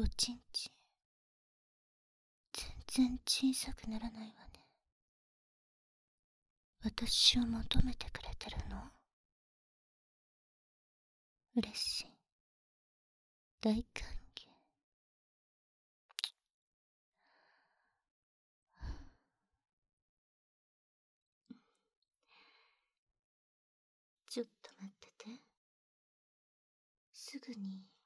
おちんちん。全然小さくならないわね。私を求めてくれてるの。嬉しい。大歓迎。ちょっと待ってて。すぐに。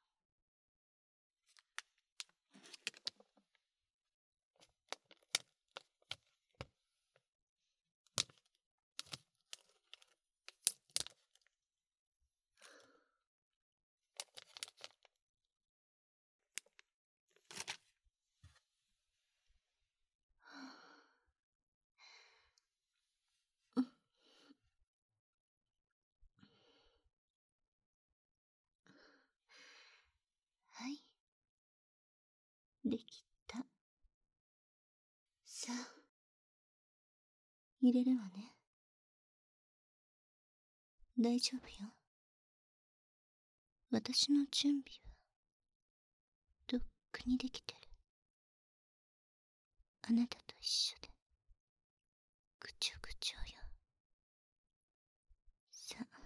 できた。さあ入れるわね。大丈夫よ。私の準備はとっくにできてる。あなたと一緒で。ぐちょぐちょよさあ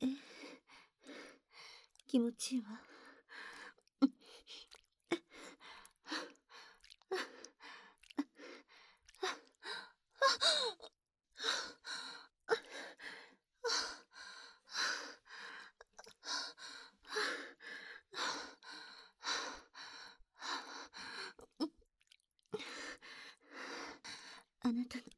え気持ちいいわあなたの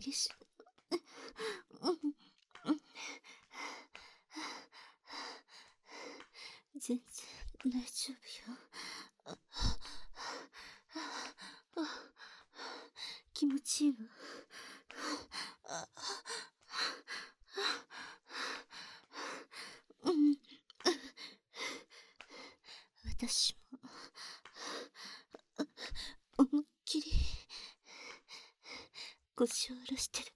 激しい全然大丈夫よ。気持ちいいわ。うん。私も思いっきり腰を下ろしてる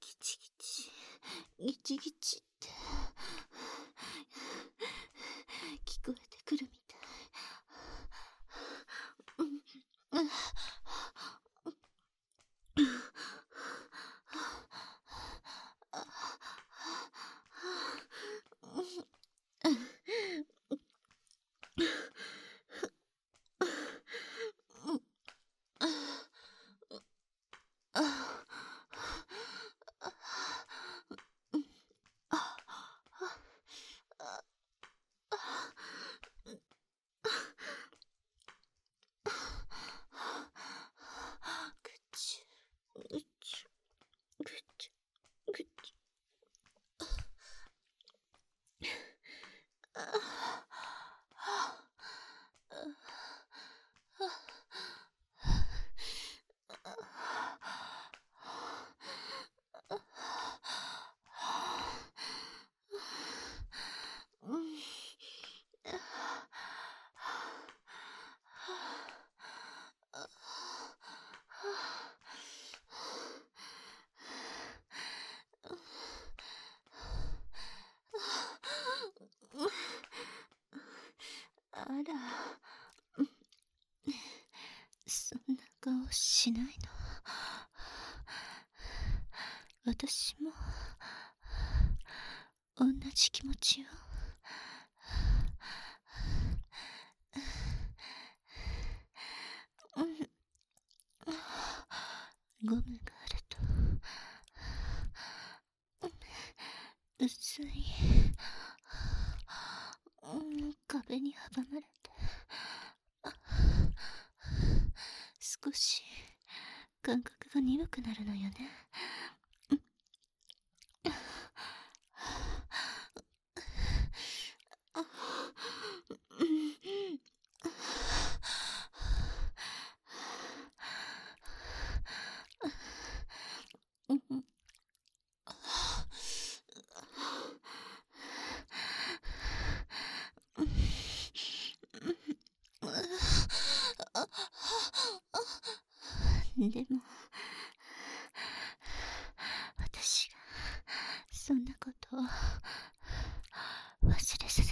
ギチギチギチギチって。聞こえてくるみたい顔しないの？私も同じ気持ちよゴムがあると薄い。壁に阻まれて少し感覚が鈍くなるのよね。でも私がそんなことを忘れさせ